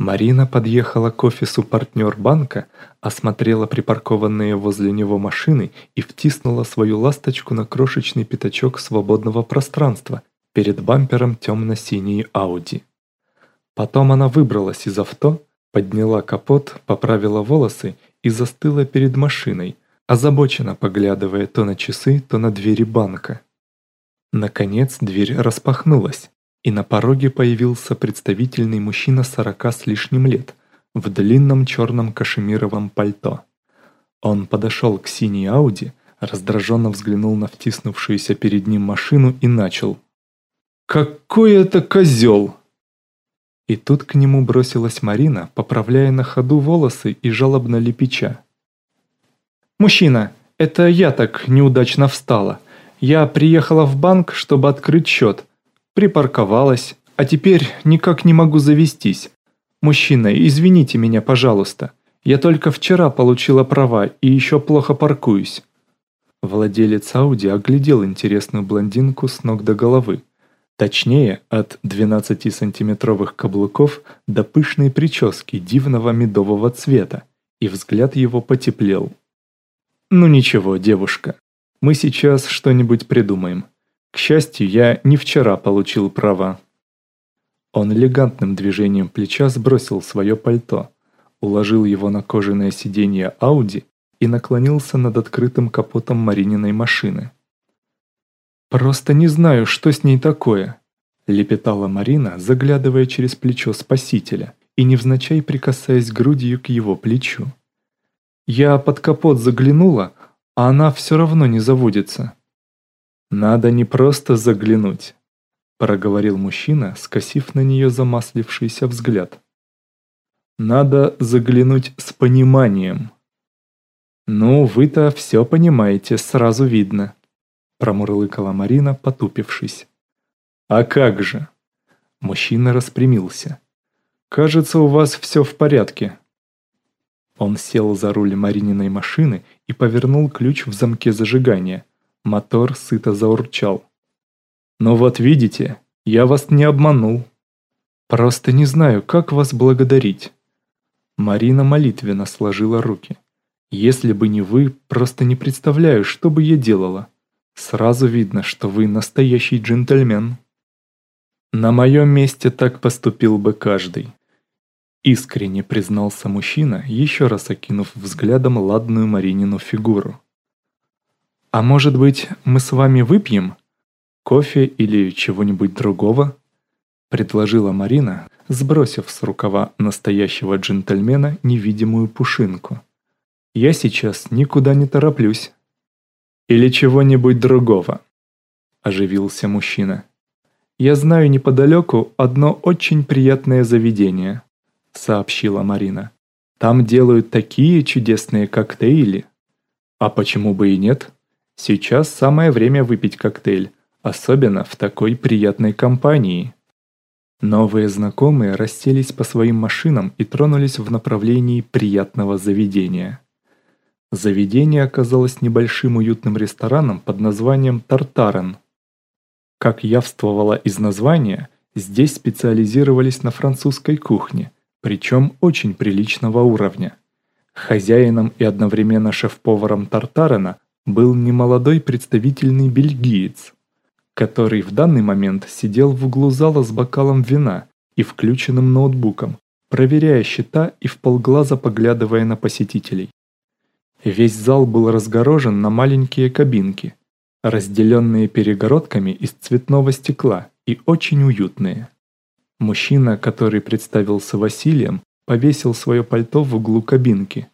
Марина подъехала к офису партнер банка, осмотрела припаркованные возле него машины и втиснула свою ласточку на крошечный пятачок свободного пространства перед бампером темно-синей Ауди. Потом она выбралась из авто, подняла капот, поправила волосы и застыла перед машиной, озабоченно поглядывая то на часы, то на двери банка. Наконец дверь распахнулась и на пороге появился представительный мужчина сорока с лишним лет в длинном черном кашемировом пальто. Он подошел к синей Ауди, раздраженно взглянул на втиснувшуюся перед ним машину и начал. «Какой это козел!» И тут к нему бросилась Марина, поправляя на ходу волосы и жалобно лепеча. «Мужчина, это я так неудачно встала. Я приехала в банк, чтобы открыть счет, Припарковалась, а теперь никак не могу завестись. Мужчина, извините меня, пожалуйста. Я только вчера получила права и еще плохо паркуюсь. Владелец Ауди оглядел интересную блондинку с ног до головы. Точнее, от 12-сантиметровых каблуков до пышной прически дивного медового цвета, и взгляд его потеплел. «Ну ничего, девушка, мы сейчас что-нибудь придумаем. К счастью, я не вчера получил права. Он элегантным движением плеча сбросил свое пальто, уложил его на кожаное сиденье Ауди и наклонился над открытым капотом Марининой машины. «Просто не знаю, что с ней такое», — лепетала Марина, заглядывая через плечо спасителя и невзначай прикасаясь грудью к его плечу. «Я под капот заглянула, а она все равно не заводится». «Надо не просто заглянуть», — проговорил мужчина, скосив на нее замаслившийся взгляд. «Надо заглянуть с пониманием». «Ну, вы-то все понимаете, сразу видно», — промурлыкала Марина, потупившись. «А как же?» Мужчина распрямился. «Кажется, у вас все в порядке». Он сел за руль Марининой машины и повернул ключ в замке зажигания, Мотор сыто заурчал. «Но вот видите, я вас не обманул. Просто не знаю, как вас благодарить». Марина молитвенно сложила руки. «Если бы не вы, просто не представляю, что бы я делала. Сразу видно, что вы настоящий джентльмен». «На моем месте так поступил бы каждый», Искренне признался мужчина, еще раз окинув взглядом ладную Маринину фигуру. «А может быть, мы с вами выпьем? Кофе или чего-нибудь другого?» предложила Марина, сбросив с рукава настоящего джентльмена невидимую пушинку. «Я сейчас никуда не тороплюсь». «Или чего-нибудь другого», – оживился мужчина. «Я знаю неподалеку одно очень приятное заведение», – сообщила Марина. «Там делают такие чудесные коктейли». «А почему бы и нет?» Сейчас самое время выпить коктейль, особенно в такой приятной компании. Новые знакомые расселись по своим машинам и тронулись в направлении приятного заведения. Заведение оказалось небольшим уютным рестораном под названием «Тартарен». Как явствовало из названия, здесь специализировались на французской кухне, причем очень приличного уровня. Хозяином и одновременно шеф-поваром Тартарена был немолодой представительный бельгиец, который в данный момент сидел в углу зала с бокалом вина и включенным ноутбуком, проверяя счета и вполглаза поглядывая на посетителей. Весь зал был разгорожен на маленькие кабинки, разделенные перегородками из цветного стекла и очень уютные. Мужчина, который представился Василием, повесил свое пальто в углу кабинки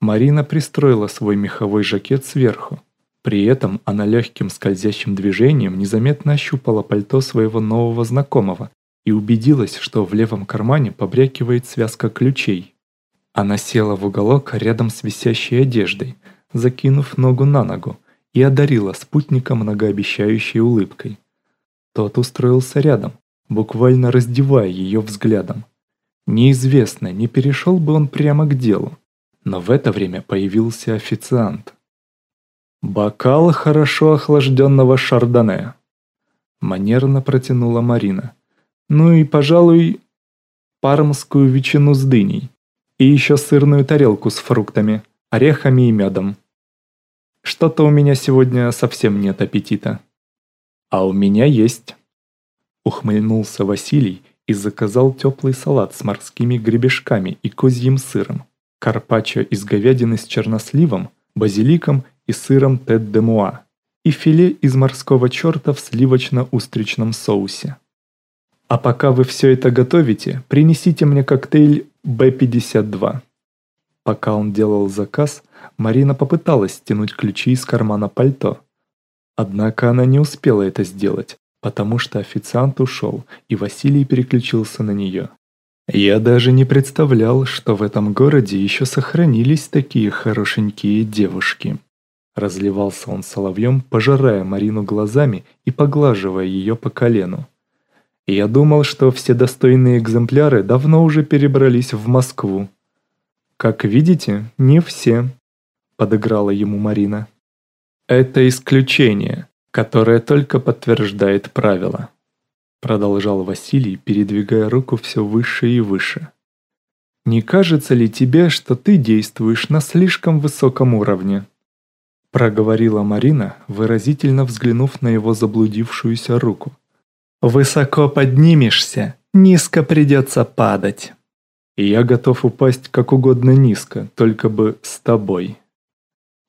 Марина пристроила свой меховой жакет сверху. При этом она легким скользящим движением незаметно ощупала пальто своего нового знакомого и убедилась, что в левом кармане побрякивает связка ключей. Она села в уголок рядом с висящей одеждой, закинув ногу на ногу, и одарила спутника многообещающей улыбкой. Тот устроился рядом, буквально раздевая ее взглядом. Неизвестно, не перешел бы он прямо к делу, но в это время появился официант. «Бокал хорошо охлажденного шардоне», — манерно протянула Марина. «Ну и, пожалуй...» пармскую ветчину с дыней и еще сырную тарелку с фруктами, орехами и медом. Что-то у меня сегодня совсем нет аппетита. А у меня есть. Ухмыльнулся Василий и заказал теплый салат с морскими гребешками и козьим сыром, карпаччо из говядины с черносливом, базиликом и сыром тет-де-муа и филе из морского черта в сливочно-устричном соусе. А пока вы все это готовите, принесите мне коктейль Б-52. Пока он делал заказ, Марина попыталась стянуть ключи из кармана пальто. Однако она не успела это сделать, потому что официант ушел, и Василий переключился на нее. Я даже не представлял, что в этом городе еще сохранились такие хорошенькие девушки. Разливался он соловьем, пожирая Марину глазами и поглаживая ее по колену. Я думал, что все достойные экземпляры давно уже перебрались в Москву. Как видите, не все, подыграла ему Марина. Это исключение, которое только подтверждает правило. Продолжал Василий, передвигая руку все выше и выше. «Не кажется ли тебе, что ты действуешь на слишком высоком уровне?» Проговорила Марина, выразительно взглянув на его заблудившуюся руку. «Высоко поднимешься, низко придется падать». «Я готов упасть как угодно низко, только бы с тобой».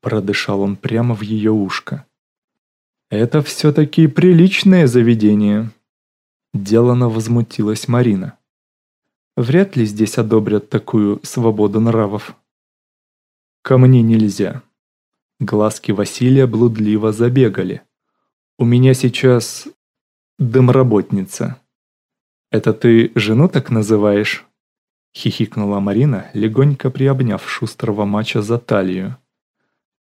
Продышал он прямо в ее ушко. «Это все-таки приличное заведение», Делано возмутилась Марина. Вряд ли здесь одобрят такую свободу нравов. Ко мне нельзя. Глазки Василия блудливо забегали. У меня сейчас домработница. Это ты жену так называешь? Хихикнула Марина, легонько приобняв шустрого мача за талию.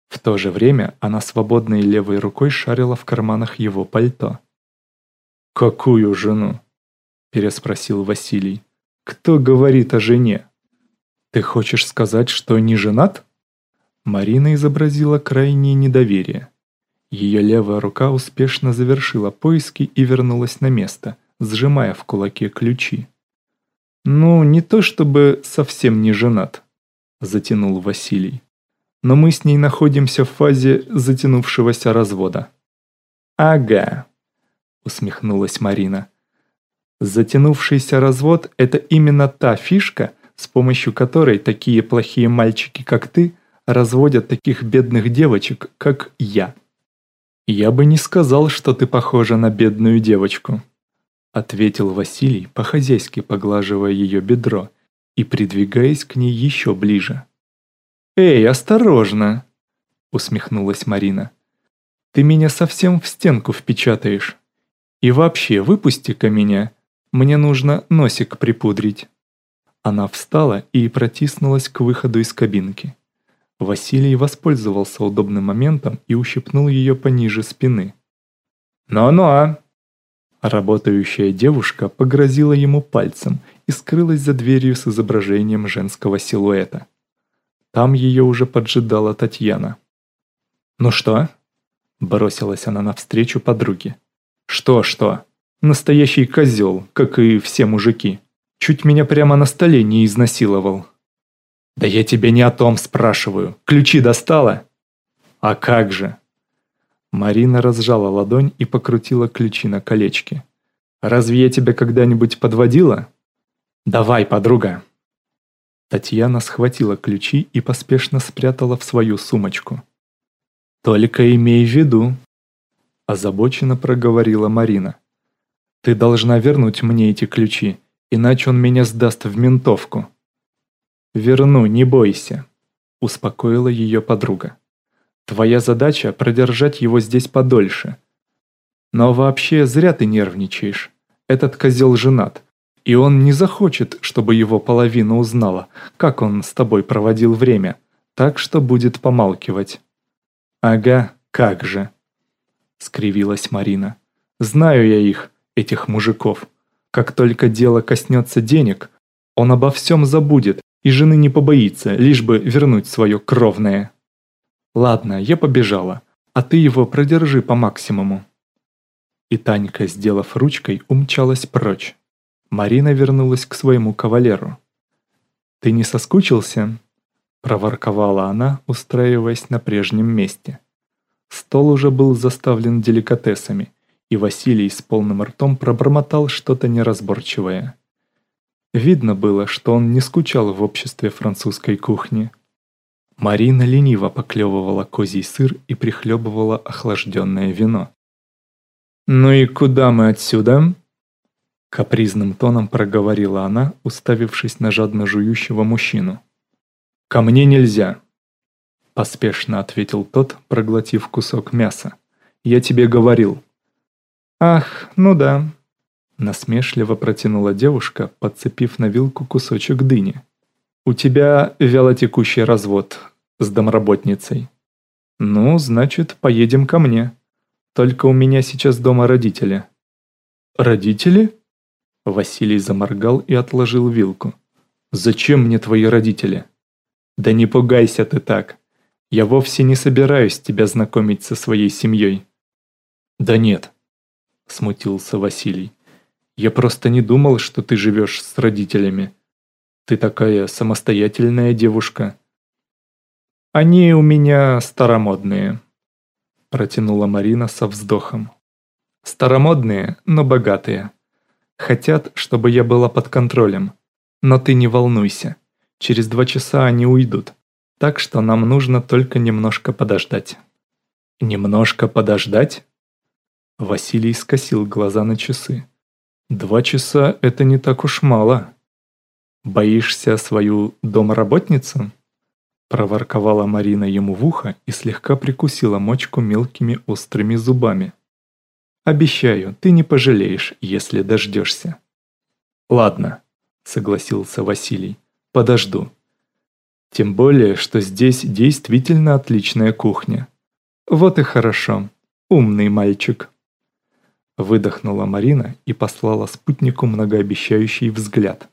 В то же время она свободной левой рукой шарила в карманах его пальто. «Какую жену?» – переспросил Василий. «Кто говорит о жене?» «Ты хочешь сказать, что не женат?» Марина изобразила крайнее недоверие. Ее левая рука успешно завершила поиски и вернулась на место, сжимая в кулаке ключи. «Ну, не то чтобы совсем не женат», – затянул Василий. «Но мы с ней находимся в фазе затянувшегося развода». «Ага», усмехнулась Марина. Затянувшийся развод – это именно та фишка, с помощью которой такие плохие мальчики, как ты, разводят таких бедных девочек, как я. Я бы не сказал, что ты похожа на бедную девочку, ответил Василий, по-хозяйски поглаживая ее бедро и придвигаясь к ней еще ближе. «Эй, осторожно!» – усмехнулась Марина. «Ты меня совсем в стенку впечатаешь». И вообще, выпусти-ка меня. Мне нужно носик припудрить». Она встала и протиснулась к выходу из кабинки. Василий воспользовался удобным моментом и ущипнул ее пониже спины. «Ну-ну!» Работающая девушка погрозила ему пальцем и скрылась за дверью с изображением женского силуэта. Там ее уже поджидала Татьяна. «Ну что?» – бросилась она навстречу подруге. Что-что? Настоящий козел, как и все мужики. Чуть меня прямо на столе не изнасиловал. Да я тебя не о том спрашиваю. Ключи достала? А как же? Марина разжала ладонь и покрутила ключи на колечке. Разве я тебя когда-нибудь подводила? Давай, подруга. Татьяна схватила ключи и поспешно спрятала в свою сумочку. «Только имей в виду, озабоченно проговорила Марина. «Ты должна вернуть мне эти ключи, иначе он меня сдаст в ментовку». «Верну, не бойся», – успокоила ее подруга. «Твоя задача – продержать его здесь подольше. Но вообще зря ты нервничаешь. Этот козел женат, и он не захочет, чтобы его половина узнала, как он с тобой проводил время, так что будет помалкивать». «Ага, как же», — скривилась Марина. «Знаю я их, этих мужиков. Как только дело коснется денег, он обо всем забудет и жены не побоится, лишь бы вернуть свое кровное. Ладно, я побежала, а ты его продержи по максимуму». И Танька, сделав ручкой, умчалась прочь. Марина вернулась к своему кавалеру. «Ты не соскучился?» – проворковала она, устраиваясь на прежнем месте. Стол уже был заставлен деликатесами, и Василий с полным ртом пробормотал что-то неразборчивое. Видно было, что он не скучал в обществе французской кухни. Марина лениво поклевывала козий сыр и прихлебывала охлажденное вино. «Ну и куда мы отсюда?» Капризным тоном проговорила она, уставившись на жадно жующего мужчину. «Ко мне нельзя», — поспешно ответил тот, проглотив кусок мяса. «Я тебе говорил». «Ах, ну да», — насмешливо протянула девушка, подцепив на вилку кусочек дыни. «У тебя вялотекущий развод с домработницей». «Ну, значит, поедем ко мне. Только у меня сейчас дома родители». «Родители?» Василий заморгал и отложил вилку. «Зачем мне твои родители?» «Да не пугайся ты так. Я вовсе не собираюсь тебя знакомить со своей семьей». «Да нет», — смутился Василий. «Я просто не думал, что ты живешь с родителями. Ты такая самостоятельная девушка». «Они у меня старомодные», — протянула Марина со вздохом. «Старомодные, но богатые». Хотят, чтобы я была под контролем. Но ты не волнуйся. Через два часа они уйдут. Так что нам нужно только немножко подождать». «Немножко подождать?» Василий скосил глаза на часы. «Два часа — это не так уж мало. Боишься свою домработницу?» Проворковала Марина ему в ухо и слегка прикусила мочку мелкими острыми зубами. Обещаю, ты не пожалеешь, если дождешься. Ладно, согласился Василий, подожду. Тем более, что здесь действительно отличная кухня. Вот и хорошо. Умный мальчик. Выдохнула Марина и послала спутнику многообещающий взгляд.